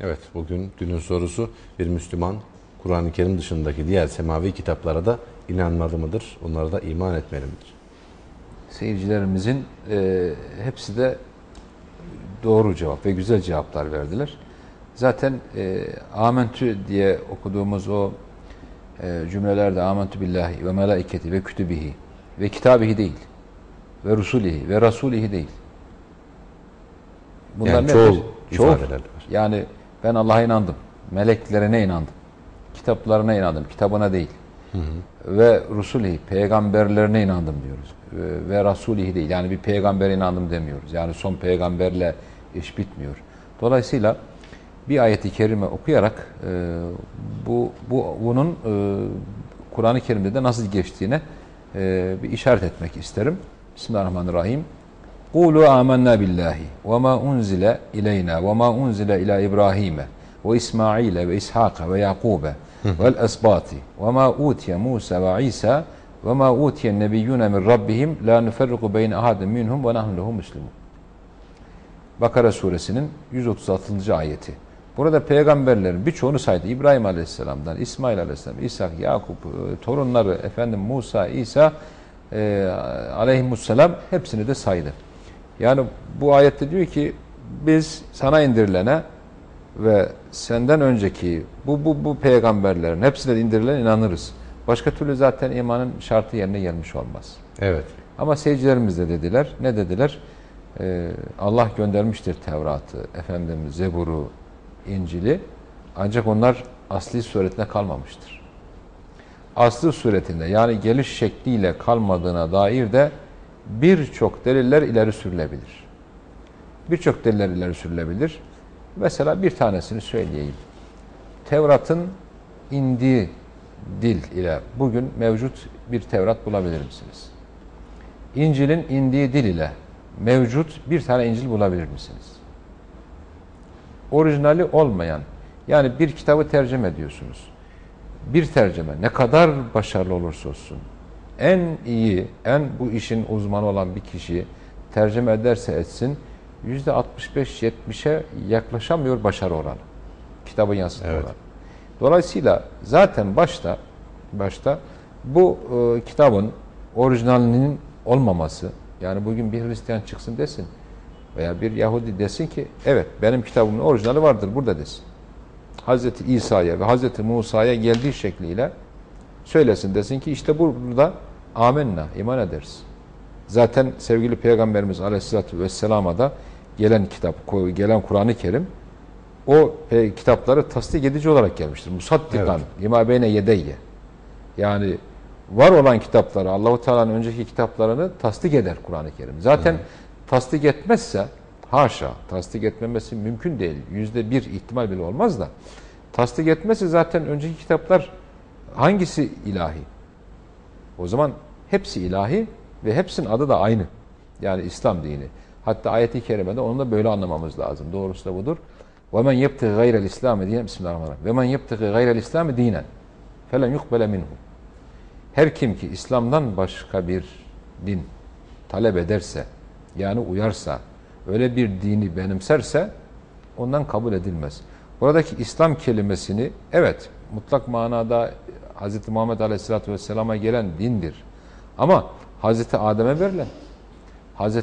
Evet, bugün günün sorusu bir Müslüman Kur'an-ı Kerim dışındaki diğer semavi kitaplara da inanmalı mıdır? Onlara da iman etmeli midir? Seyircilerimizin e, hepsi de doğru cevap ve güzel cevaplar verdiler. Zaten e, amentü diye okuduğumuz o e, cümlelerde amentü billahi ve melaiketi ve kütübihi ve kitabihi değil ve rusulihi ve rasulihi değil. Yani nedir? çoğul Çoğul. ifadeler var. Yani ben Allah'a inandım. Meleklerine inandım. Kitaplarına inandım. Kitabına değil. Ve Rusulihi, peygamberlerine inandım diyoruz. Ve, Rasulihi değil. Yani bir peygambere inandım demiyoruz. Yani son peygamberle iş bitmiyor. Dolayısıyla bir ayeti kerime okuyarak e, bu, bu bunun e, Kur'an-ı Kerim'de de nasıl geçtiğine e, bir işaret etmek isterim. Bismillahirrahmanirrahim. Kulu amennâ billahi ve ma unzile ileyna ve ma unzile ila İbrahim'e ve İsmail'e ve İshak'a ve Yakub'e vel esbati ve ma utiye Musa ve İsa ve ma utiye nebiyyune min rabbihim la nuferriku beyne ahadin minhum ve nahnu lehu muslimun. Bakara suresinin 136. ayeti. Burada peygamberlerin birçoğunu saydı. İbrahim Aleyhisselam'dan, İsmail Aleyhisselam, İshak, Yakup, e, torunları, efendim Musa, İsa e, aleyhisselam hepsini de saydı. Yani bu ayette diyor ki biz sana indirilene ve senden önceki bu bu bu peygamberlerin hepsine de indirilene inanırız. Başka türlü zaten imanın şartı yerine gelmiş olmaz. Evet. Ama seyircilerimiz de dediler. Ne dediler? Ee, Allah göndermiştir Tevrat'ı, efendim Zebur'u, İncil'i. Ancak onlar asli suretine kalmamıştır. Aslı suretinde yani geliş şekliyle kalmadığına dair de birçok deliller ileri sürülebilir. Birçok deliller ileri sürülebilir. Mesela bir tanesini söyleyeyim. Tevrat'ın indiği dil ile bugün mevcut bir Tevrat bulabilir misiniz? İncil'in indiği dil ile mevcut bir tane İncil bulabilir misiniz? Orijinali olmayan, yani bir kitabı tercüme ediyorsunuz. Bir tercüme ne kadar başarılı olursa olsun, en iyi, en bu işin uzmanı olan bir kişi tercüme ederse etsin, %65-70'e yaklaşamıyor başarı oranı. Kitabın yansıtma Evet. oranı. Dolayısıyla zaten başta başta bu e, kitabın orijinalinin olmaması, yani bugün bir Hristiyan çıksın desin veya bir Yahudi desin ki evet benim kitabımın orijinali vardır burada desin. Hazreti İsa'ya ve Hazreti Musa'ya geldiği şekliyle söylesin desin ki işte burada amenna iman ederiz. Zaten sevgili Peygamberimiz Aleyhisselatü Vesselam'a da gelen kitap, gelen Kur'an-ı Kerim o e, kitapları tasdik edici olarak gelmiştir. Musaddikan lima beyne yedeyye. Yani var olan kitapları, Allahu Teala'nın önceki kitaplarını tasdik eder Kur'an-ı Kerim. Zaten tasdik etmezse haşa, tasdik etmemesi mümkün değil. Yüzde bir ihtimal bile olmaz da. Tasdik etmezse zaten önceki kitaplar hangisi ilahi? O zaman hepsi ilahi ve hepsinin adı da aynı. Yani İslam dini. Hatta ayeti kerimede onu da böyle anlamamız lazım. Doğrusu da budur. وَمَنْ يَبْتِغِ غَيْرَ الْاِسْلَامِ دِينًا Bismillahirrahmanirrahim. وَمَنْ يَبْتِغِ غَيْرَ الْاِسْلَامِ دِينًا فَلَنْ يُقْبَلَ مِنْهُ Her kim ki İslam'dan başka bir din talep ederse, yani uyarsa, öyle bir dini benimserse ondan kabul edilmez. Buradaki İslam kelimesini evet mutlak manada Hz. Muhammed Aleyhisselatü Vesselam'a gelen dindir. Ama Hz. Adem'e verilen, Hz.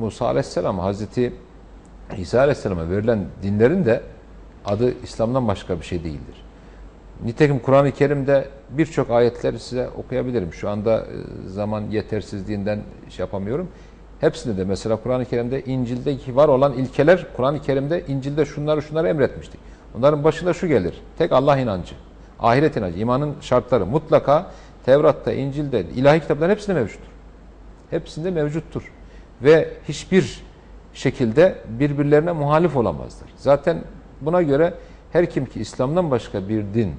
Musa Aleyhisselam, Hz. İsa Aleyhisselam'a verilen dinlerin de adı İslam'dan başka bir şey değildir. Nitekim Kur'an-ı Kerim'de birçok ayetleri size okuyabilirim. Şu anda e, zaman yetersizliğinden şey yapamıyorum. Hepsinde de mesela Kur'an-ı Kerim'de İncil'deki var olan ilkeler Kur'an-ı Kerim'de İncil'de şunları şunları emretmiştik. Onların başında şu gelir. Tek Allah inancı, ahiret inancı, imanın şartları mutlaka Tevrat'ta, İncil'de, ilahi kitapların hepsinde mevcuttur. Hepsinde mevcuttur. Ve hiçbir şekilde birbirlerine muhalif olamazlar. Zaten buna göre her kim ki İslam'dan başka bir din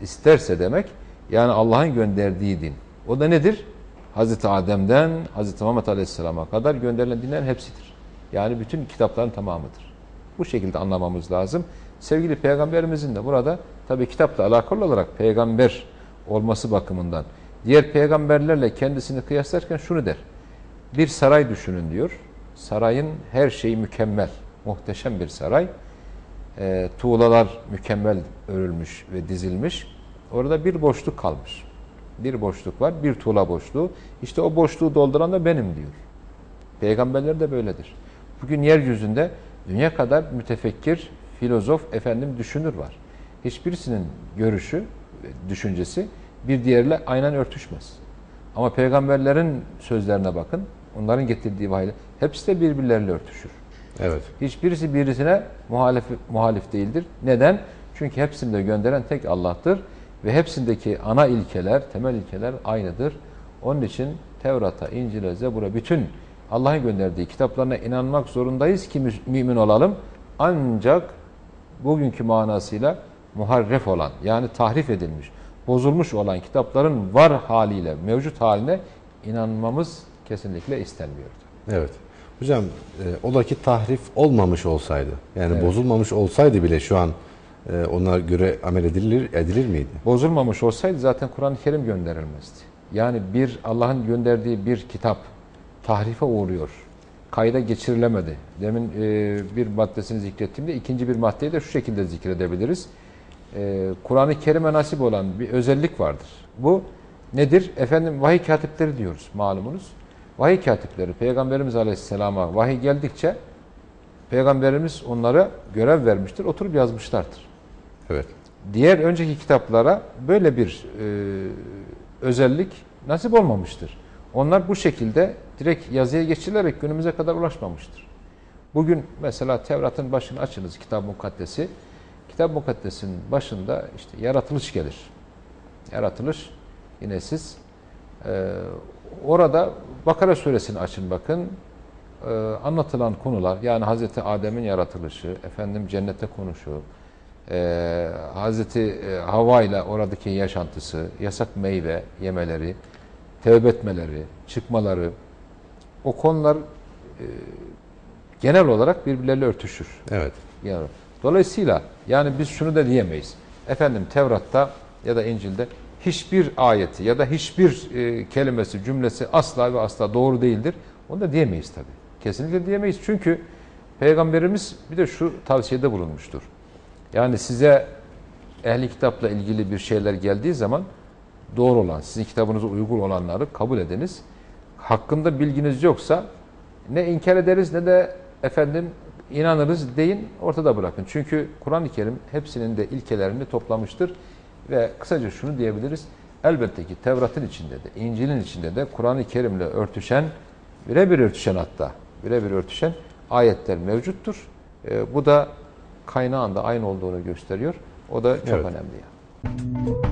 isterse demek, yani Allah'ın gönderdiği din. O da nedir? Hazreti Adem'den Hazreti Muhammed Aleyhisselam'a kadar gönderilen dinlerin hepsidir. Yani bütün kitapların tamamıdır. Bu şekilde anlamamız lazım. Sevgili peygamberimizin de burada tabi kitapla alakalı olarak peygamber olması bakımından diğer peygamberlerle kendisini kıyaslarken şunu der. Bir saray düşünün diyor. Sarayın her şeyi mükemmel, muhteşem bir saray. E, tuğlalar mükemmel örülmüş ve dizilmiş. Orada bir boşluk kalmış. Bir boşluk var, bir tuğla boşluğu. İşte o boşluğu dolduran da benim diyor. Peygamberler de böyledir. Bugün yeryüzünde dünya kadar mütefekkir, filozof, efendim düşünür var. Hiçbirisinin görüşü, düşüncesi bir diğeriyle aynen örtüşmez. Ama peygamberlerin sözlerine bakın, onların getirdiği vahiyle hepsi de birbirleriyle örtüşür. Evet. Hiçbirisi birisine muhalif, muhalif değildir. Neden? Çünkü hepsini de gönderen tek Allah'tır ve hepsindeki ana ilkeler, temel ilkeler aynıdır. Onun için Tevrat'a, İncil'e, Zebur'a bütün Allah'ın gönderdiği kitaplarına inanmak zorundayız ki mümin olalım. Ancak bugünkü manasıyla muharref olan yani tahrif edilmiş, bozulmuş olan kitapların var haliyle, mevcut haline inanmamız kesinlikle istenmiyordu. Evet. Hocam e, ola ki tahrif olmamış olsaydı, yani Evet. bozulmamış olsaydı bile şu an e, ona göre amel edilir edilir miydi? Bozulmamış olsaydı zaten Kur'an-ı Kerim gönderilmezdi. Yani bir Allah'ın gönderdiği bir kitap tahrife uğruyor. Kayda geçirilemedi. Demin e, bir maddesini zikrettiğimde ikinci bir maddeyi de şu şekilde zikredebiliriz. E, Kur'an-ı Kerim'e nasip olan bir özellik vardır. Bu nedir? Efendim vahiy katipleri diyoruz malumunuz. Vahiy katipleri Peygamberimiz Aleyhisselam'a vahiy geldikçe Peygamberimiz onlara görev vermiştir, oturup yazmışlardır. Evet. Diğer önceki kitaplara böyle bir e, özellik nasip olmamıştır. Onlar bu şekilde direkt yazıya geçirilerek günümüze kadar ulaşmamıştır. Bugün mesela Tevrat'ın başını açınız Kitab-ı Mukaddes'i. Kitab-ı Mukaddes'in başında işte yaratılış gelir. Yaratılış yine siz e, orada Bakara suresini açın bakın. E, anlatılan konular yani Hazreti Adem'in yaratılışı, efendim cennette konuşu, e, Hazreti e, Havva ile oradaki yaşantısı, yasak meyve yemeleri, tevbe etmeleri, çıkmaları, o konular e, genel olarak birbirleriyle örtüşür. Evet. Yani, dolayısıyla yani biz şunu da diyemeyiz. Efendim Tevrat'ta ya da İncil'de hiçbir ayeti ya da hiçbir e, kelimesi, cümlesi asla ve asla doğru değildir. Onu da diyemeyiz tabii. Kesinlikle diyemeyiz. Çünkü Peygamberimiz bir de şu tavsiyede bulunmuştur. Yani size ehli kitapla ilgili bir şeyler geldiği zaman doğru olan, sizin kitabınıza uygun olanları kabul ediniz. Hakkında bilginiz yoksa ne inkar ederiz ne de efendim inanırız deyin ortada bırakın. Çünkü Kur'an-ı Kerim hepsinin de ilkelerini toplamıştır ve kısaca şunu diyebiliriz. Elbette ki Tevrat'ın içinde de, İncil'in içinde de Kur'an-ı Kerim'le örtüşen, birebir örtüşen hatta, birebir örtüşen ayetler mevcuttur. Ee, bu da kaynağında aynı olduğunu gösteriyor. O da çok Evet. önemli. Yani.